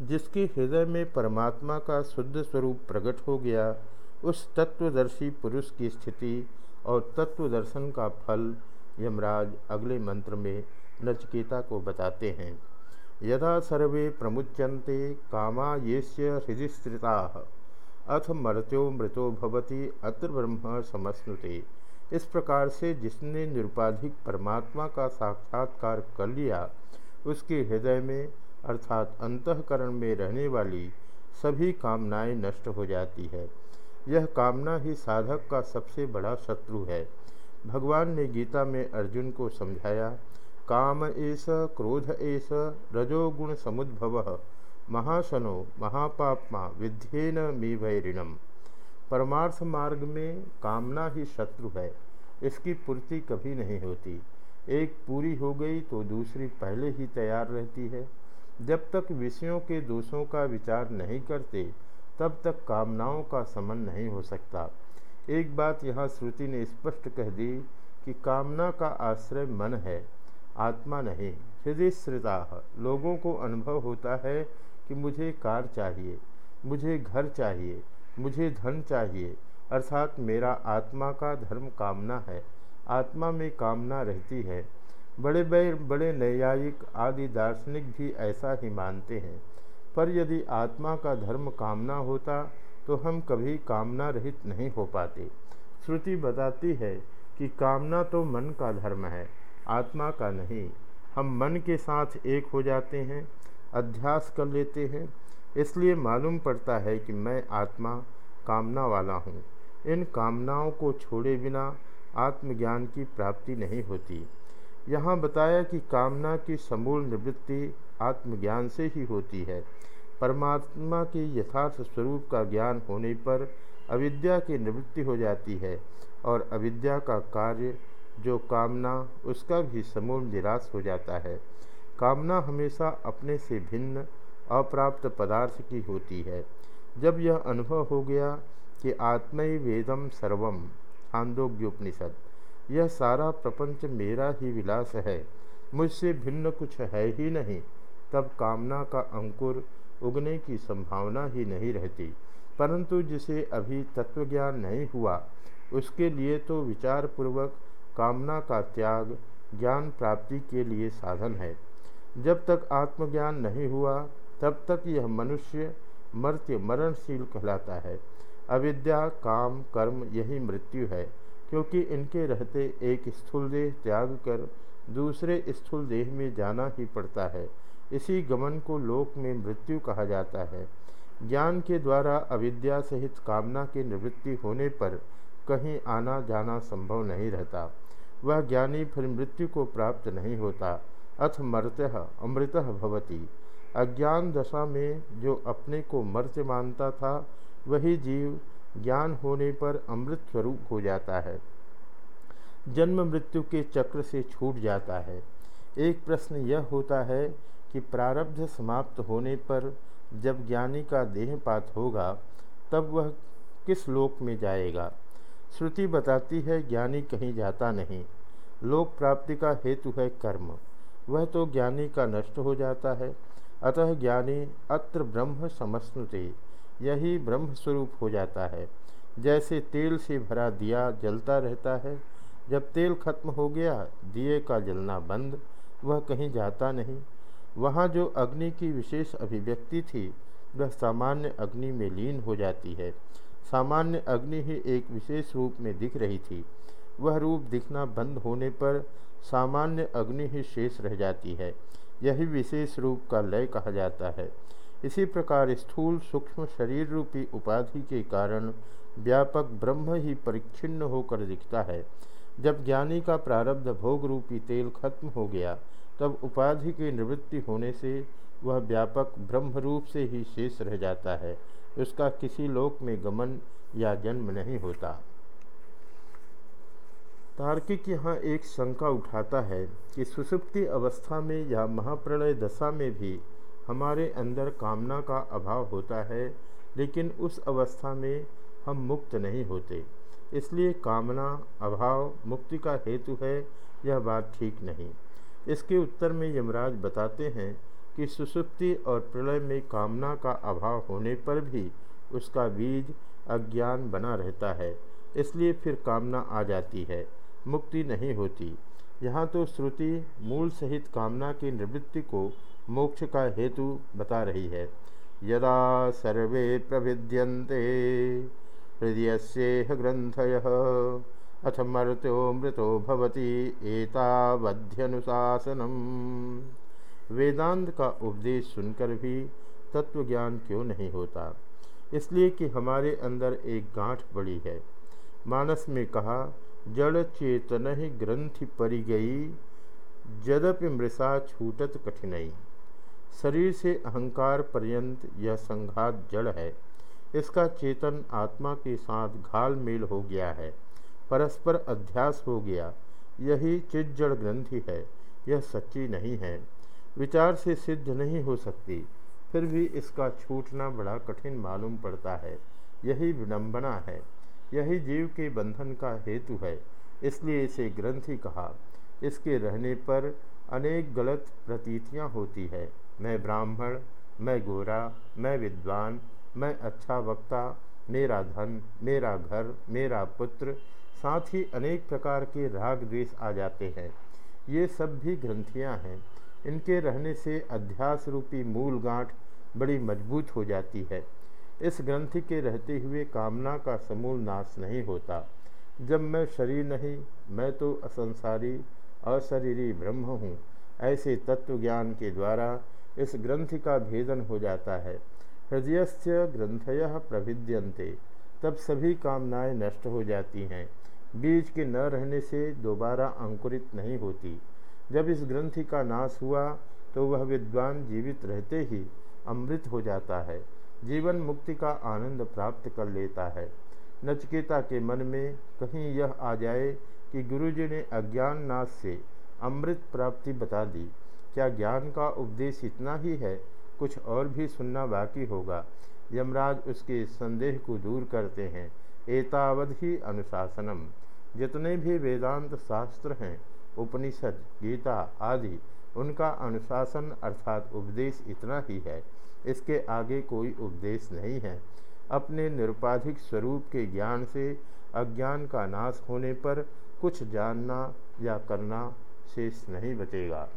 जिसके हृदय में परमात्मा का शुद्ध स्वरूप प्रकट हो गया, उस तत्वदर्शी पुरुष की स्थिति और तत्वदर्शन का फल यमराज अगले मंत्र में नचकेता को बताते हैं। यदा सर्वे प्रमुच्यन्ते कामा हृदय स्थिता अथ मर्त्यो मृतो भवती, अत्र ब्रह्म समस्नुते। इस प्रकार से जिसने निरुपाधिक परमात्मा का साक्षात्कार कर लिया, उसके हृदय में अर्थात अंतकरण में रहने वाली सभी कामनाएँ नष्ट हो जाती है। यह कामना ही साधक का सबसे बड़ा शत्रु है। भगवान ने गीता में अर्जुन को समझाया, काम एस क्रोध एस रजोगुण समुद्भव, महाशनो, महापापमा विध्येन मी वैरिणम परमार्थ मार्ग में कामना ही शत्रु है, इसकी पूर्ति कभी नहीं होती। एक पूरी हो गई तो दूसरी पहले ही तैयार रहती है। जब तक विषयों के दोषों का विचार नहीं करते, तब तक कामनाओं का समन नहीं हो सकता। एक बात यहाँ श्रुति ने स्पष्ट कह दी कि कामना का आश्रय मन है, आत्मा नहीं, हृदय श्रिता लोगों को अनुभव होता है कि मुझे कार चाहिए, मुझे घर चाहिए, मुझे धन चाहिए, अर्थात मेरा आत्मा का धर्म कामना है। आत्मा में कामना रहती है। बड़े बड़े बड़े नैयायिक आदि दार्शनिक भी ऐसा ही मानते हैं। पर यदि आत्मा का धर्म कामना होता तो हम कभी कामना रहित नहीं हो पाते। श्रुति बताती है कि कामना तो मन का धर्म है, आत्मा का नहीं। हम मन के साथ एक हो जाते हैं, अध्यास कर लेते हैं। इसलिए मालूम पड़ता है कि मैं आत्मा, कामना वाला हूँ। इन कामनाओं को छोड़े बिना आत्मज्ञान की प्राप्ति नहीं होती। यहाँ बताया कि कामना की समूल निवृत्ति आत्मज्ञान से ही होती है। परमात्मा के यथार्थ स्वरूप का ज्ञान होने पर अविद्या की निवृत्ति हो जाती है और अविद्या का कार्य, जो कामना, उसका भी समूल निराश हो जाता है। कामना हमेशा अपने से भिन्न, अप्राप्त पदार्थ की होती है। जब यह अनुभव हो गया कि आत्मय वेदम सर्वम छांदोग्योपनिषद यह सारा प्रपंच मेरा ही विलास है। मुझसे भिन्न कुछ है ही नहीं। तब कामना का अंकुर उगने की संभावना ही नहीं रहती। परंतु जिसे अभी तत्वज्ञान नहीं हुआ, उसके लिए तो विचारपूर्वक कामना का त्याग, ज्ञान प्राप्ति के लिए साधन है। जब तक आत्मज्ञान नहीं हुआ, तब तक यह मनुष्य मर्त्य मरणशील कहलाता है। अविद्या, काम, कर्म, यही मृत्यु है। क्योंकि इनके रहते एक स्थूल देह त्याग कर दूसरे स्थूल देह में जाना ही पड़ता है। इसी गमन को लोक में मृत्यु कहा जाता है। ज्ञान के द्वारा अविद्या सहित कामना की निवृत्ति होने पर कहीं आना जाना संभव नहीं रहता। वह ज्ञानी फिर मृत्यु को प्राप्त नहीं होता। अथ मर्त अमृत भवती। अज्ञान दशा में जो अपने को मर्त्य मानता था, वही जीव ज्ञान होने पर अमृत स्वरूप हो जाता है। जन्म मृत्यु के चक्र से छूट जाता है। एक प्रश्न यह होता है कि प्रारब्ध समाप्त होने पर जब ज्ञानी का देहपात होगा, तब वह किस लोक में जाएगा? श्रुति बताती है, ज्ञानी कहीं जाता नहीं। लोक प्राप्ति का हेतु है कर्म। वह तो ज्ञानी का नष्ट हो जाता है। अतः ज्ञानी अत्र ब्रह्म समस्नुते यही ब्रह्म स्वरूप हो जाता है। जैसे तेल से भरा दिया जलता रहता है, जब तेल खत्म हो गया, दिए का जलना बंद, वह कहीं जाता नहीं। वहाँ जो अग्नि की विशेष अभिव्यक्ति थी, वह सामान्य अग्नि में लीन हो जाती है। सामान्य अग्नि ही एक विशेष रूप में दिख रही थी। वह रूप दिखना बंद होने पर सामान्य अग्नि ही शेष रह जाती है। यही विशेष रूप का लय कहा जाता है। इसी प्रकार स्थूल सूक्ष्म शरीर रूपी उपाधि के कारण व्यापक ब्रह्म ही परिच्छिन्न होकर दिखता है। जब ज्ञानी का प्रारब्ध भोग रूपी तेल खत्म हो गया, तब उपाधि की निवृत्ति होने से वह व्यापक ब्रह्म रूप से ही शेष रह जाता है। उसका किसी लोक में गमन या जन्म नहीं होता। तार्किक यहाँ एक शंका उठाता है कि सुसुप्ति अवस्था में या महाप्रलय दशा में भी हमारे अंदर कामना का अभाव होता है, लेकिन उस अवस्था में हम मुक्त नहीं होते। इसलिए कामना, अभाव, मुक्ति का हेतु है, यह बात ठीक नहीं। इसके उत्तर में यमराज बताते हैं कि सुसुप्ति और प्रलय में कामना का अभाव होने पर भी उसका बीज अज्ञान बना रहता है, इसलिए फिर कामना आ जाती है, मुक्ति नहीं होती। यहाँ तो श्रुति मूल सहित कामना की निवृत्ति को मोक्ष का हेतु बता रही है। यदा सर्वे प्रभिद्यन्ते हृदय से ग्रंथय अथ मर्त्यो मृतो भवती एतावध्यनुशासनम। वेदांत का उपदेश सुनकर भी तत्वज्ञान क्यों नहीं होता? इसलिए कि हमारे अंदर एक गांठ बड़ी है। मानस में कहा, जड़ चेतन ग्रंथि परी गई, जदपि मृषा छूटत कठिनाई। शरीर से अहंकार पर्यंत यह संघात जड़ है। इसका चेतन आत्मा के साथ घाल मेल हो गया है, परस्पर अध्यास हो गया। यही चिज्जड़ ग्रंथि है, यह सच्ची नहीं है। विचार से सिद्ध नहीं हो सकती, फिर भी इसका छूटना बड़ा कठिन मालूम पड़ता है। यही विडम्बना है, यही जीव के बंधन का हेतु है, इसलिए इसे ग्रंथि कहा। इसके रहने पर अनेक गलत प्रतीतियाँ होती है। मैं ब्राह्मण, मैं गोरा, मैं विद्वान, मैं अच्छा वक्ता, मेरा धन, मेरा घर, मेरा पुत्र, साथ ही अनेक प्रकार के राग द्वेष आ जाते हैं। ये सब भी ग्रंथियाँ हैं। इनके रहने से अध्यास रूपी मूल गांठ बड़ी मज़बूत हो जाती है। इस ग्रंथि के रहते हुए कामना का समूल नाश नहीं होता। जब मैं शरीर नहीं, मैं तो असंसारी, अशरीरी ब्रह्म हूँ। ऐसे तत्व ज्ञान के द्वारा इस ग्रंथि का भेदन हो जाता है। हृदयस्य ग्रंथय प्रभिद्यंते तब सभी कामनाएँ नष्ट हो जाती हैं। बीज के न रहने से दोबारा अंकुरित नहीं होती। जब इस ग्रंथि का नाश हुआ तो वह विद्वान जीवित रहते ही अमृत हो जाता है। जीवन मुक्ति का आनंद प्राप्त कर लेता है। नचकेता के मन में कहीं यह आ जाए कि गुरुजी ने अज्ञान नाश से अमृत प्राप्ति बता दी। क्या ज्ञान का उपदेश इतना ही है? कुछ और भी सुनना बाकी होगा। यमराज उसके संदेह को दूर करते हैं। एतावध ही अनुशासनम। जितने भी वेदांत शास्त्र हैं, उपनिषद, गीता आदि, उनका अनुशासन अर्थात उपदेश इतना ही है। इसके आगे कोई उपदेश नहीं है। अपने निरुपाधिक स्वरूप के ज्ञान से अज्ञान का नाश होने पर कुछ जानना या करना शेष नहीं बचेगा।